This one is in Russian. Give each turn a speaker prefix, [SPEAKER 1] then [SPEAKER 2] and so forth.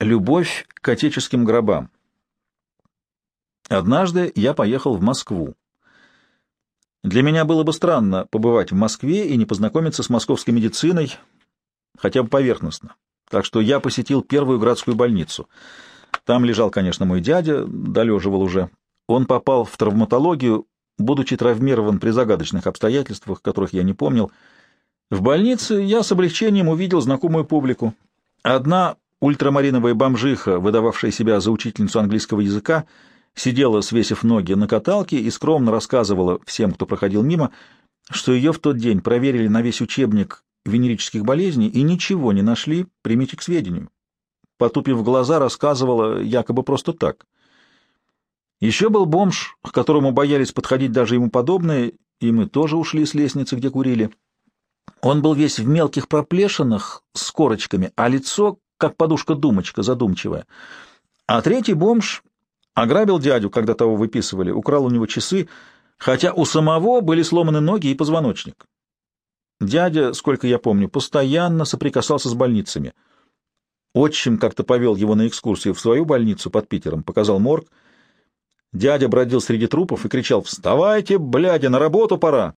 [SPEAKER 1] Любовь к отеческим гробам. Однажды я поехал в Москву. Для меня было бы странно побывать в Москве и не познакомиться с московской медициной, хотя бы поверхностно. Так что я посетил первую городскую больницу. Там лежал, конечно, мой дядя, долеживал уже. Он попал в травматологию, будучи травмирован при загадочных обстоятельствах, которых я не помнил. В больнице я с облегчением увидел знакомую публику. Одна ультрамариновая бомжиха, выдававшая себя за учительницу английского языка, сидела, свесив ноги на каталке и скромно рассказывала всем, кто проходил мимо, что ее в тот день проверили на весь учебник венерических болезней и ничего не нашли, примите к сведению. Потупив глаза, рассказывала якобы просто так. Еще был бомж, к которому боялись подходить даже ему подобные, и мы тоже ушли с лестницы, где курили. Он был весь в мелких проплешинах с корочками, а лицо, как подушка-думочка, задумчивая. А третий бомж ограбил дядю, когда того выписывали, украл у него часы, хотя у самого были сломаны ноги и позвоночник. Дядя, сколько я помню, постоянно соприкасался с больницами. Отчим как-то повел его на экскурсию в свою больницу под Питером, показал морг. Дядя бродил среди трупов и кричал «Вставайте, бляди, на работу пора!»